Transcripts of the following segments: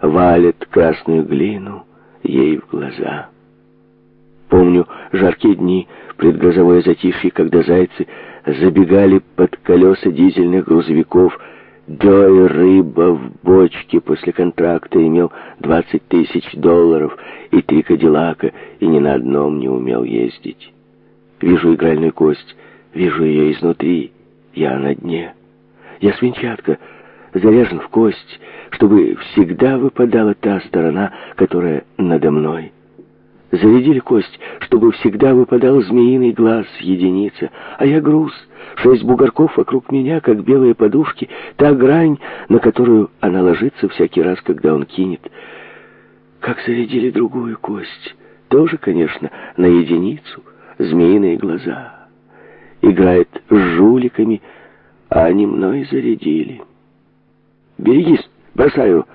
валит красную глину ей в глаза. Помню жаркие дни предгрозовое затишье, когда зайцы забегали под колеса дизельных грузовиков. Джой Рыба в бочке после контракта имел 20 тысяч долларов и три кадиллака, и ни на одном не умел ездить. Вижу игральную кость, вижу ее изнутри, я на дне. Я свинчатка — заряжен в кость, чтобы всегда выпадала та сторона, которая надо мной. Зарядили кость, чтобы всегда выпадал змеиный глаз, единица, а я груз, шесть бугорков вокруг меня, как белые подушки, та грань, на которую она ложится всякий раз, когда он кинет. Как зарядили другую кость, тоже, конечно, на единицу, змеиные глаза. Играет с жуликами, а они мной зарядили». Берегись, бросаю.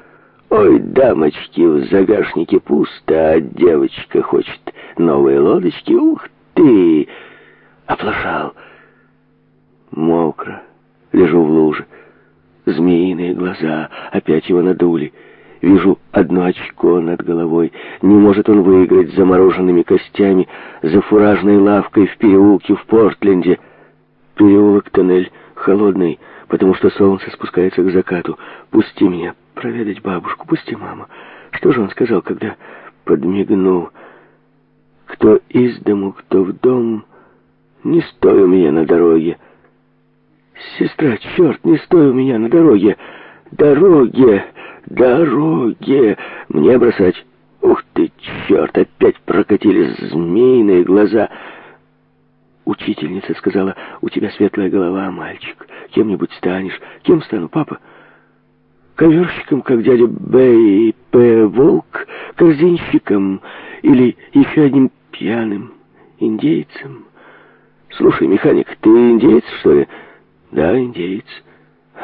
Ой, дамочки, в загашнике пусто, а девочка хочет новые лодочки. Ух ты! Оплошал. Мокро. Лежу в луже. Змеиные глаза опять его надули. Вижу одно очко над головой. Не может он выиграть замороженными костями за фуражной лавкой в переулке в Портленде. Переулок-тоннель холодный, потому что солнце спускается к закату. Пусти меня проведать бабушку, пусти, мама. Что же он сказал, когда подмигнул? Кто из дому, кто в дом, не стой у меня на дороге. Сестра, черт, не стой у меня на дороге. Дороге, дороге, мне бросать. Ух ты, черт, опять прокатились змеиные глаза. Учительница сказала, у тебя светлая голова, мальчик. Кем-нибудь станешь. Кем стану, папа? Коверщиком, как дядя Б и П. Волк, корзинщиком или еще одним пьяным индейцем. Слушай, механик, ты индейец, что ли? Да, индейец.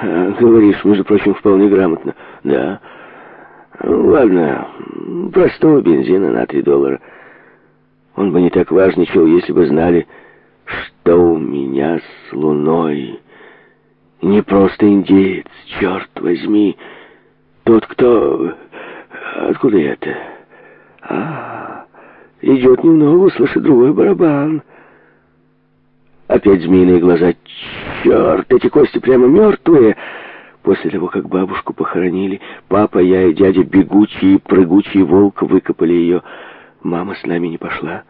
«А, говоришь, между прочим, вполне грамотно. Да. «Ну, ладно, простого бензина на три доллара. Он бы не так важничал, если бы знали, что у меня с луной. Не просто индеец, черт возьми. Тот, кто... Откуда это? А, идет немного, услышит другой барабан. Опять змеиные глаза. Черт, эти кости прямо мертвые. После того, как бабушку похоронили, папа, я и дядя бегучий и прыгучий волк выкопали ее. Мама с нами не пошла.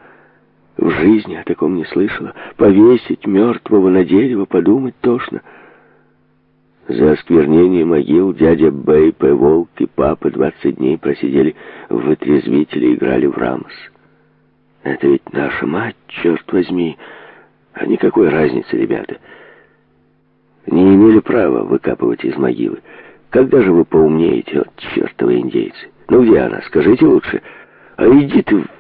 В жизни о таком не слышала. Повесить мертвого на дерево, подумать тошно. За осквернение могил дядя Бэйп и Волк и папа 20 дней просидели в отрезвителе и играли в рамс. Это ведь наша мать, черт возьми. А никакой разницы, ребята. Не имели права выкапывать из могилы. Когда же вы поумнеете, от чертовы индейцы? Ну где она, скажите лучше. А иди ты в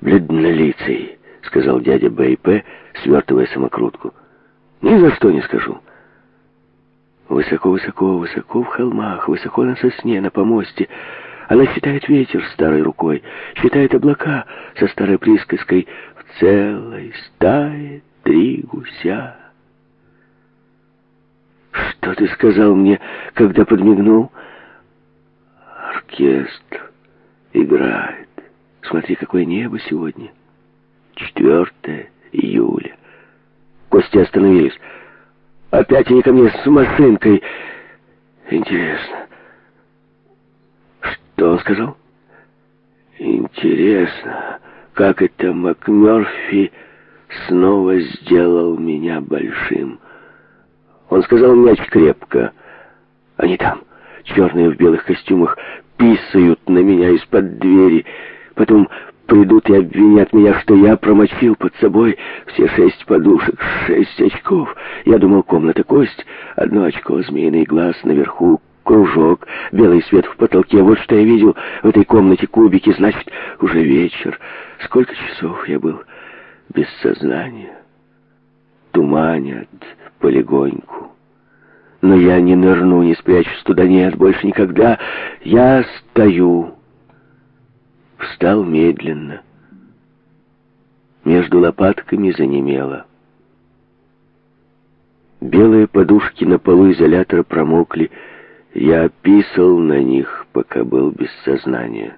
«Бледнолицый», — сказал дядя Б.П. свертывая самокрутку. «Ни за что не скажу». Высоко-высоко, высоко в холмах, высоко на сосне, на помосте. Она считает ветер старой рукой, считает облака со старой присказкой «В целой стае три гуся». «Что ты сказал мне, когда подмигнул?» «Оркестр играет». Смотри, какое небо сегодня. 4 июля. Кости остановились. Опять они ко мне с машинкой. Интересно. Что он сказал? Интересно, как это МакМёрфи снова сделал меня большим. Он сказал мяч крепко. Они там, черные в белых костюмах, писают на меня из-под двери. Потом придут и обвинят меня, что я промочил под собой все шесть подушек, шесть очков. Я думал, комната кость, одно очко, змеиный глаз наверху, кружок, белый свет в потолке. Вот что я видел в этой комнате кубики, значит, уже вечер. Сколько часов я был без сознания. Туманят полигоньку. Но я не нырну, не спрячусь туда, нет, больше никогда. Я стою встал медленно. Между лопатками занемело. Белые подушки на полу изолятора промокли. Я писал на них, пока был без сознания.